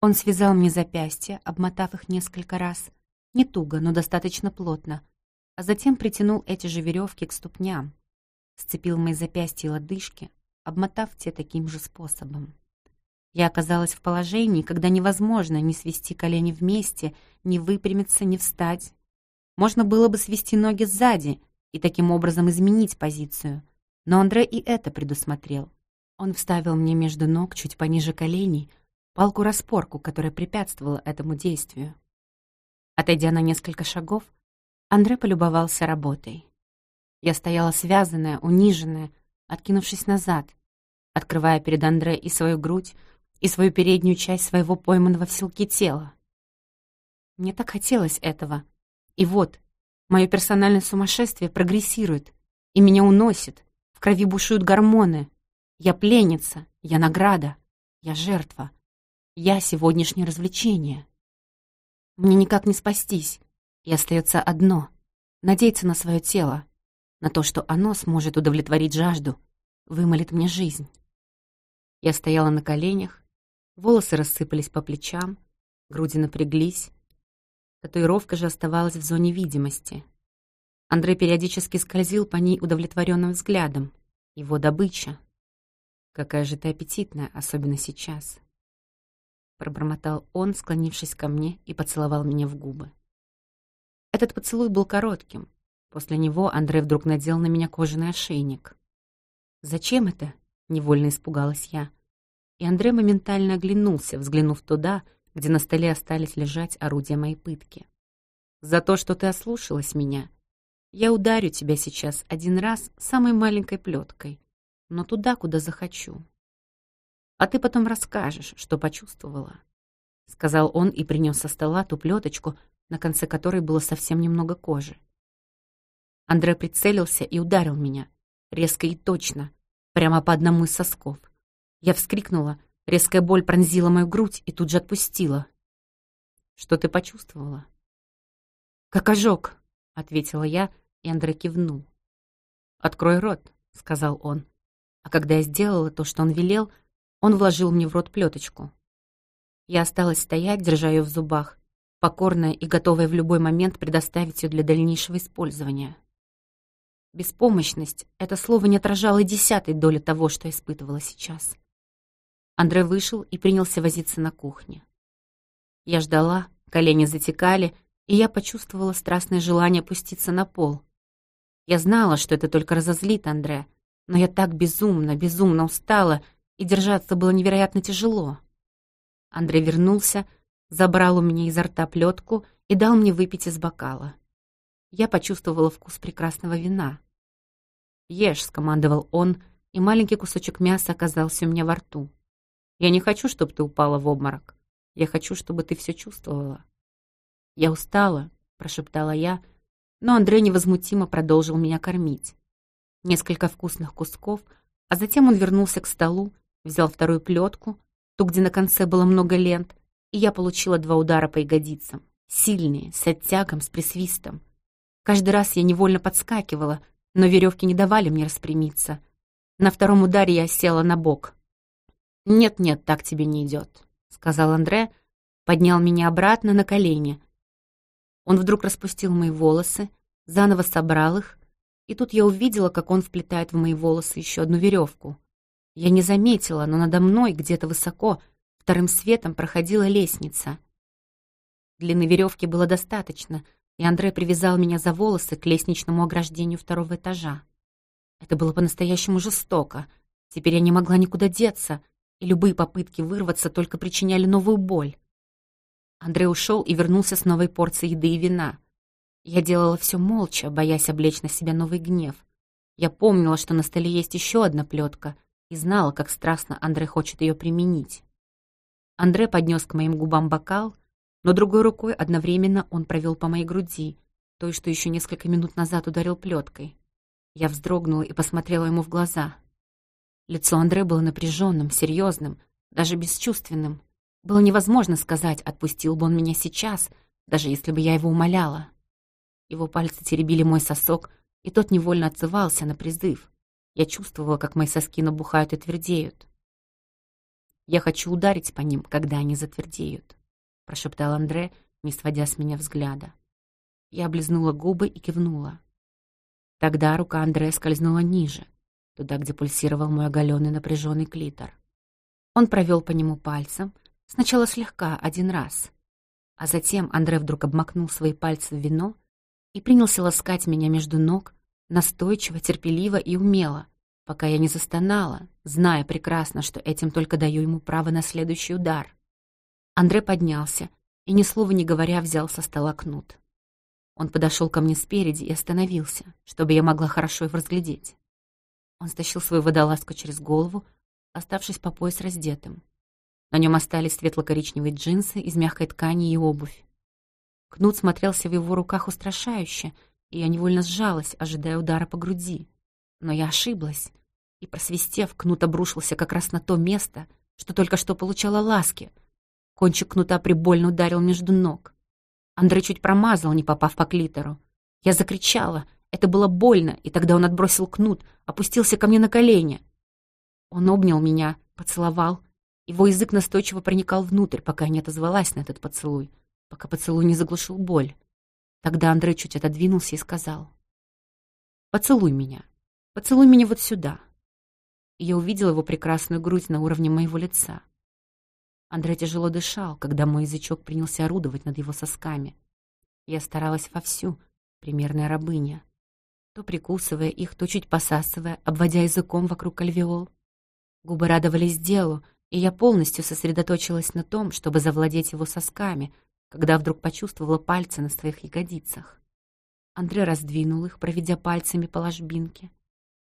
Он связал мне запястья, обмотав их несколько раз, не туго, но достаточно плотно, а затем притянул эти же веревки к ступням, сцепил мои запястья и лодыжки, обмотав те таким же способом. Я оказалась в положении, когда невозможно ни свести колени вместе, ни выпрямиться, ни встать. Можно было бы свести ноги сзади и таким образом изменить позицию, но Андре и это предусмотрел. Он вставил мне между ног, чуть пониже коленей, палку-распорку, которая препятствовала этому действию. Отойдя на несколько шагов, Андре полюбовался работой. Я стояла связанная, униженная, откинувшись назад, открывая перед Андре и свою грудь, и свою переднюю часть своего пойманного в силке тела. Мне так хотелось этого. И вот, мое персональное сумасшествие прогрессирует, и меня уносит, крови бушуют гормоны. Я пленница, я награда, я жертва, я сегодняшнее развлечение. Мне никак не спастись, и остается одно — надеяться на свое тело, на то, что оно сможет удовлетворить жажду, вымолит мне жизнь. Я стояла на коленях, волосы рассыпались по плечам, груди напряглись. Татуировка же оставалась в зоне видимости. Андрей периодически скользил по ней удовлетворенным взглядом. Его добыча. Какая же ты аппетитная, особенно сейчас. пробормотал он, склонившись ко мне и поцеловал меня в губы. Этот поцелуй был коротким. После него Андрей вдруг надел на меня кожаный ошейник. «Зачем это?» — невольно испугалась я. И Андрей моментально оглянулся, взглянув туда, где на столе остались лежать орудия моей пытки. «За то, что ты ослушалась меня. Я ударю тебя сейчас один раз самой маленькой плеткой, но туда, куда захочу. А ты потом расскажешь, что почувствовала», — сказал он и принес со стола ту плеточку, на конце которой было совсем немного кожи. Андрей прицелился и ударил меня, резко и точно, прямо по одному из сосков. Я вскрикнула, резкая боль пронзила мою грудь и тут же отпустила. «Что ты почувствовала?» «Как ожог», — ответила я, и Андрей кивнул. «Открой рот», — сказал он. А когда я сделала то, что он велел, он вложил мне в рот плеточку. Я осталась стоять, держа ее в зубах, покорная и готовая в любой момент предоставить ее для дальнейшего использования. Беспомощность — это слово не отражало десятой доли того, что испытывала сейчас. Андрей вышел и принялся возиться на кухне. Я ждала, колени затекали, и я почувствовала страстное желание опуститься на пол. Я знала, что это только разозлит Андре, но я так безумно, безумно устала, и держаться было невероятно тяжело. Андрей вернулся, забрал у меня изо рта плетку и дал мне выпить из бокала. Я почувствовала вкус прекрасного вина. «Ешь», — скомандовал он, и маленький кусочек мяса оказался у меня во рту. «Я не хочу, чтобы ты упала в обморок. Я хочу, чтобы ты все чувствовала». «Я устала», — прошептала я, но Андрей невозмутимо продолжил меня кормить. Несколько вкусных кусков, а затем он вернулся к столу, взял вторую плетку, ту, где на конце было много лент, и я получила два удара по ягодицам. Сильные, с оттягом, с присвистом. Каждый раз я невольно подскакивала, но веревки не давали мне распрямиться. На втором ударе я села на бок. «Нет-нет, так тебе не идет», — сказал Андре, поднял меня обратно на колени. Он вдруг распустил мои волосы, заново собрал их, и тут я увидела, как он вплетает в мои волосы еще одну веревку. Я не заметила, но надо мной, где-то высоко, вторым светом проходила лестница. Длины веревки было достаточно — и Андре привязал меня за волосы к лестничному ограждению второго этажа. Это было по-настоящему жестоко. Теперь я не могла никуда деться, и любые попытки вырваться только причиняли новую боль. Андрей ушел и вернулся с новой порцией еды и вина. Я делала все молча, боясь облечь на себя новый гнев. Я помнила, что на столе есть еще одна плетка, и знала, как страстно Андрей хочет ее применить. Андрей поднес к моим губам бокал — но другой рукой одновременно он провел по моей груди, той, что еще несколько минут назад ударил плеткой. Я вздрогнула и посмотрела ему в глаза. Лицо Андре было напряженным, серьезным, даже бесчувственным. Было невозможно сказать, отпустил бы он меня сейчас, даже если бы я его умоляла. Его пальцы теребили мой сосок, и тот невольно отзывался на призыв. Я чувствовала, как мои соски набухают и твердеют. Я хочу ударить по ним, когда они затвердеют прошептал Андре, не сводя с меня взгляда. Я облизнула губы и кивнула. Тогда рука Андре скользнула ниже, туда, где пульсировал мой оголенный напряженный клитор. Он провел по нему пальцем, сначала слегка, один раз. А затем Андре вдруг обмакнул свои пальцы в вино и принялся ласкать меня между ног, настойчиво, терпеливо и умело, пока я не застонала, зная прекрасно, что этим только даю ему право на следующий удар. Андре поднялся и, ни слова не говоря, взял со стола кнут. Он подошел ко мне спереди и остановился, чтобы я могла хорошо его разглядеть. Он стащил свою водолазку через голову, оставшись по пояс раздетым. На нем остались светло-коричневые джинсы из мягкой ткани и обувь. Кнут смотрелся в его руках устрашающе, и я невольно сжалась, ожидая удара по груди. Но я ошиблась, и, просвистев, кнут обрушился как раз на то место, что только что получала ласки — Кончик кнута прибольно ударил между ног. Андрей чуть промазал, не попав по клитору. Я закричала. Это было больно, и тогда он отбросил кнут, опустился ко мне на колени. Он обнял меня, поцеловал. Его язык настойчиво проникал внутрь, пока не отозвалась на этот поцелуй, пока поцелуй не заглушил боль. Тогда Андрей чуть отодвинулся и сказал. «Поцелуй меня. Поцелуй меня вот сюда». И я увидела его прекрасную грудь на уровне моего лица. Андре тяжело дышал, когда мой язычок принялся орудовать над его сосками. Я старалась вовсю, примерная рабыня, то прикусывая их, то чуть посасывая, обводя языком вокруг альвеол. Губы радовались делу, и я полностью сосредоточилась на том, чтобы завладеть его сосками, когда вдруг почувствовала пальцы на своих ягодицах. Андре раздвинул их, проведя пальцами по ложбинке.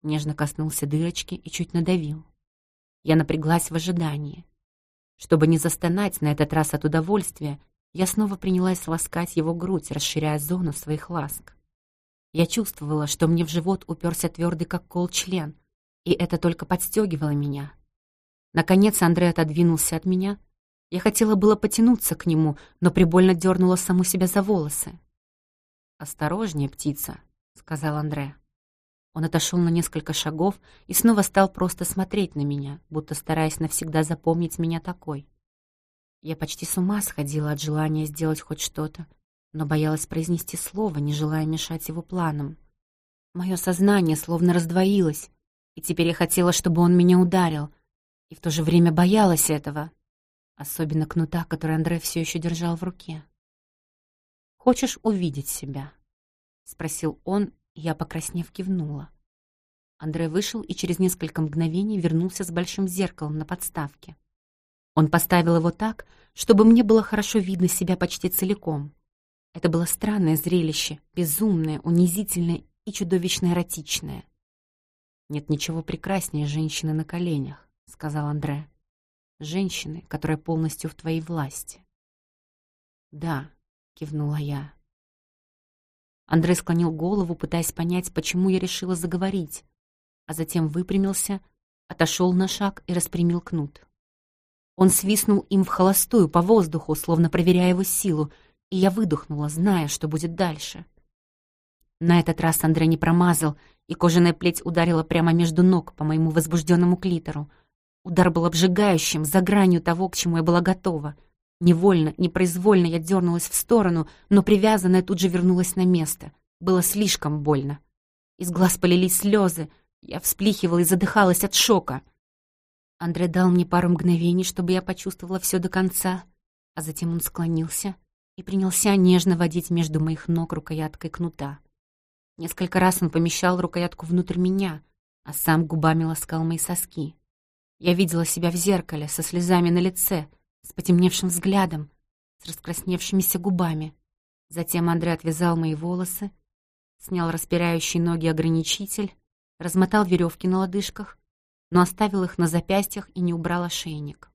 Нежно коснулся дырочки и чуть надавил. Я напряглась в ожидании. Чтобы не застонать на этот раз от удовольствия, я снова принялась ласкать его грудь, расширяя зону своих ласк. Я чувствовала, что мне в живот уперся твердый, как кол, член, и это только подстегивало меня. Наконец Андрей отодвинулся от меня. Я хотела было потянуться к нему, но прибольно дернула саму себя за волосы. «Осторожнее, птица», — сказал Андре. Он отошел на несколько шагов и снова стал просто смотреть на меня, будто стараясь навсегда запомнить меня такой. Я почти с ума сходила от желания сделать хоть что-то, но боялась произнести слово, не желая мешать его планам. Мое сознание словно раздвоилось, и теперь я хотела, чтобы он меня ударил, и в то же время боялась этого, особенно кнута, который Андрей все еще держал в руке. «Хочешь увидеть себя?» — спросил он, и я, покраснев, кивнула. Андрей вышел и через несколько мгновений вернулся с большим зеркалом на подставке. Он поставил его так, чтобы мне было хорошо видно себя почти целиком. Это было странное зрелище, безумное, унизительное и чудовищно эротичное. «Нет ничего прекраснее женщины на коленях», — сказал Андре. «Женщины, которая полностью в твоей власти». «Да», — кивнула я. Андрей склонил голову, пытаясь понять, почему я решила заговорить, а затем выпрямился, отошел на шаг и распрямил кнут. Он свистнул им в холостую по воздуху, словно проверяя его силу, и я выдохнула, зная, что будет дальше. На этот раз Андрей не промазал, и кожаная плеть ударила прямо между ног по моему возбужденному клитору. Удар был обжигающим, за гранью того, к чему я была готова. Невольно, непроизвольно я дернулась в сторону, но привязанная тут же вернулась на место. Было слишком больно. Из глаз полились слезы. Я всплихивала и задыхалась от шока. Андрей дал мне пару мгновений, чтобы я почувствовала все до конца, а затем он склонился и принялся нежно водить между моих ног рукояткой кнута. Несколько раз он помещал рукоятку внутрь меня, а сам губами ласкал мои соски. Я видела себя в зеркале, со слезами на лице, с потемневшим взглядом, с раскрасневшимися губами. Затем Андрей отвязал мои волосы, снял распирающий ноги ограничитель, размотал веревки на лодыжках, но оставил их на запястьях и не убрал ошейник.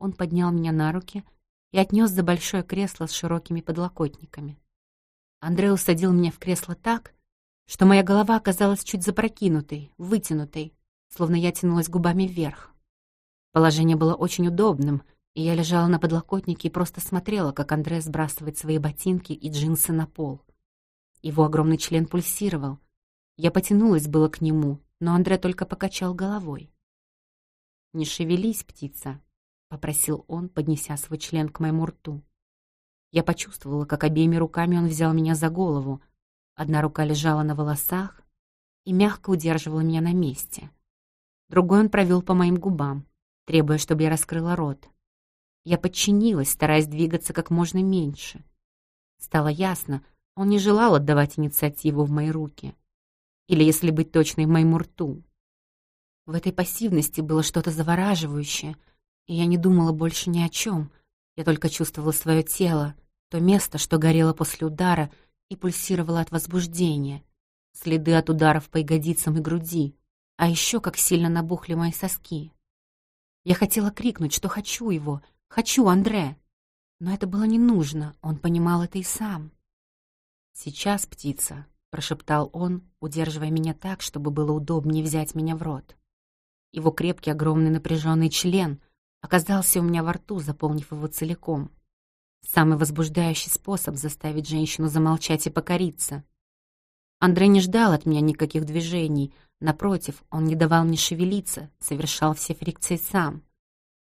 Он поднял меня на руки и отнес за большое кресло с широкими подлокотниками. Андрей усадил меня в кресло так, что моя голова оказалась чуть запрокинутой, вытянутой, словно я тянулась губами вверх. Положение было очень удобным — и я лежала на подлокотнике и просто смотрела, как Андре сбрасывает свои ботинки и джинсы на пол. Его огромный член пульсировал. Я потянулась было к нему, но Андре только покачал головой. «Не шевелись, птица», — попросил он, поднеся свой член к моему рту. Я почувствовала, как обеими руками он взял меня за голову. Одна рука лежала на волосах и мягко удерживала меня на месте. Другой он провел по моим губам, требуя, чтобы я раскрыла рот. Я подчинилась, стараясь двигаться как можно меньше. Стало ясно, он не желал отдавать инициативу в мои руки. Или, если быть точной, моему рту. В этой пассивности было что-то завораживающее, и я не думала больше ни о чем. Я только чувствовала свое тело, то место, что горело после удара и пульсировало от возбуждения, следы от ударов по ягодицам и груди, а еще как сильно набухли мои соски. Я хотела крикнуть, что хочу его — Хочу, Андре!» Но это было не нужно, он понимал это и сам. «Сейчас, птица», — прошептал он, удерживая меня так, чтобы было удобнее взять меня в рот. Его крепкий, огромный, напряженный член оказался у меня во рту, заполнив его целиком. Самый возбуждающий способ заставить женщину замолчать и покориться. Андрей не ждал от меня никаких движений. Напротив, он не давал мне шевелиться, совершал все фрикции сам.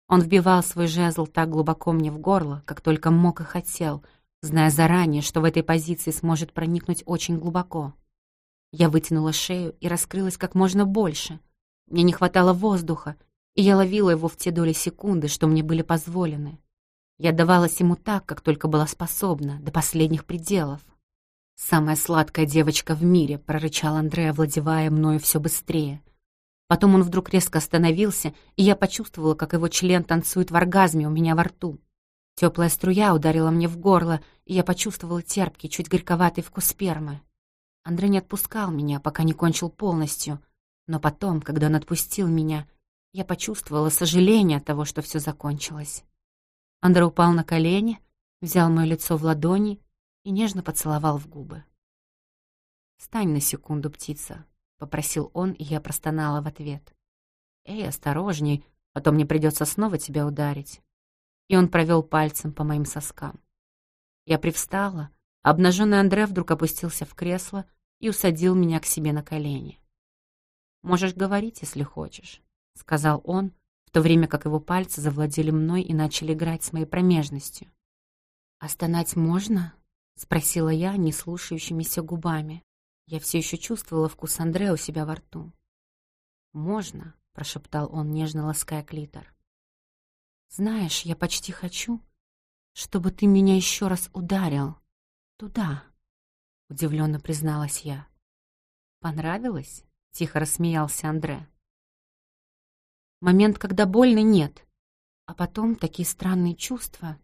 Он вбивал свой жезл так глубоко мне в горло, как только мог и хотел, зная заранее, что в этой позиции сможет проникнуть очень глубоко. Я вытянула шею и раскрылась как можно больше. Мне не хватало воздуха, и я ловила его в те доли секунды, что мне были позволены. Я давалась ему так, как только была способна, до последних пределов. «Самая сладкая девочка в мире», — прорычал Андрей, овладевая мною все быстрее. Потом он вдруг резко остановился, и я почувствовала, как его член танцует в оргазме у меня во рту. Теплая струя ударила мне в горло, и я почувствовала терпкий, чуть горьковатый вкус спермы. Андрей не отпускал меня, пока не кончил полностью, но потом, когда он отпустил меня, я почувствовала сожаление от того, что все закончилось. Андрей упал на колени, взял мое лицо в ладони и нежно поцеловал в губы. «Стань на секунду, птица», — попросил он, и я простонала в ответ. «Эй, осторожней, а то мне придется снова тебя ударить». И он провел пальцем по моим соскам. Я привстала, обнаженный Андре вдруг опустился в кресло и усадил меня к себе на колени. «Можешь говорить, если хочешь», — сказал он, в то время как его пальцы завладели мной и начали играть с моей промежностью. «А стонать можно?» — спросила я не слушающимися губами. Я все еще чувствовала вкус Андре у себя во рту. «Можно», — прошептал он, нежно лаская клитор. «Знаешь, я почти хочу, чтобы ты меня еще раз ударил. Туда», — удивленно призналась я. «Понравилось?» — тихо рассмеялся Андре. «Момент, когда больно, нет. А потом такие странные чувства.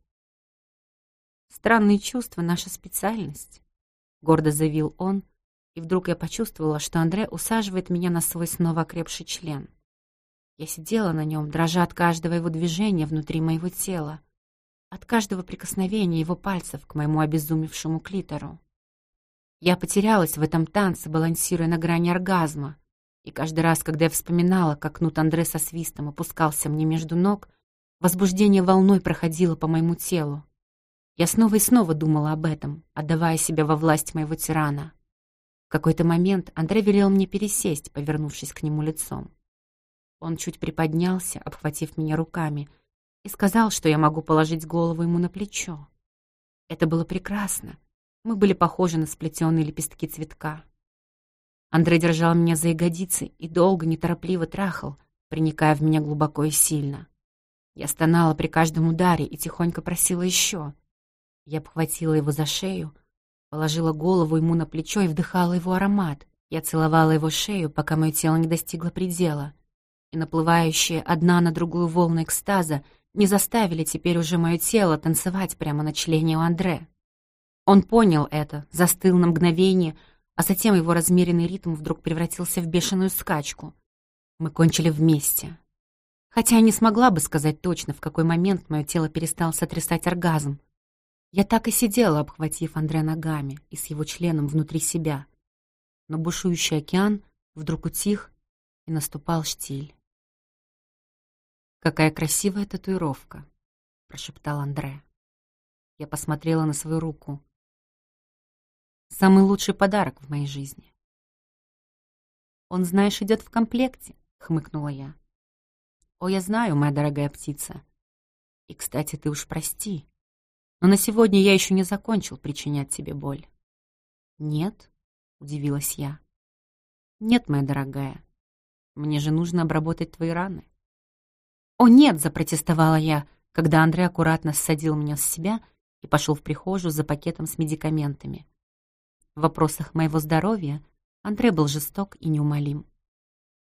«Странные чувства — наша специальность», — гордо заявил он, и вдруг я почувствовала, что Андре усаживает меня на свой снова окрепший член. Я сидела на нем, дрожа от каждого его движения внутри моего тела, от каждого прикосновения его пальцев к моему обезумевшему клитору. Я потерялась в этом танце, балансируя на грани оргазма, и каждый раз, когда я вспоминала, как Нут Андре со свистом опускался мне между ног, возбуждение волной проходило по моему телу. Я снова и снова думала об этом, отдавая себя во власть моего тирана. В какой-то момент Андрей велел мне пересесть, повернувшись к нему лицом. Он чуть приподнялся, обхватив меня руками, и сказал, что я могу положить голову ему на плечо. Это было прекрасно. Мы были похожи на сплетенные лепестки цветка. Андрей держал меня за ягодицы и долго, неторопливо трахал, проникая в меня глубоко и сильно. Я стонала при каждом ударе и тихонько просила еще. Я обхватила его за шею, положила голову ему на плечо и вдыхала его аромат. Я целовала его шею, пока мое тело не достигло предела. И наплывающие одна на другую волны экстаза не заставили теперь уже мое тело танцевать прямо на члене у Андре. Он понял это, застыл на мгновение, а затем его размеренный ритм вдруг превратился в бешеную скачку. Мы кончили вместе. Хотя я не смогла бы сказать точно, в какой момент мое тело перестало сотрясать оргазм. Я так и сидела, обхватив Андре ногами и с его членом внутри себя. Но бушующий океан вдруг утих, и наступал штиль. «Какая красивая татуировка!» — прошептал Андре. Я посмотрела на свою руку. «Самый лучший подарок в моей жизни». «Он, знаешь, идет в комплекте», — хмыкнула я. «О, я знаю, моя дорогая птица. И, кстати, ты уж прости, но на сегодня я еще не закончил причинять тебе боль». «Нет?» — удивилась я. «Нет, моя дорогая. Мне же нужно обработать твои раны». «О, нет!» — запротестовала я, когда Андрей аккуратно ссадил меня с себя и пошел в прихожую за пакетом с медикаментами. В вопросах моего здоровья Андрей был жесток и неумолим.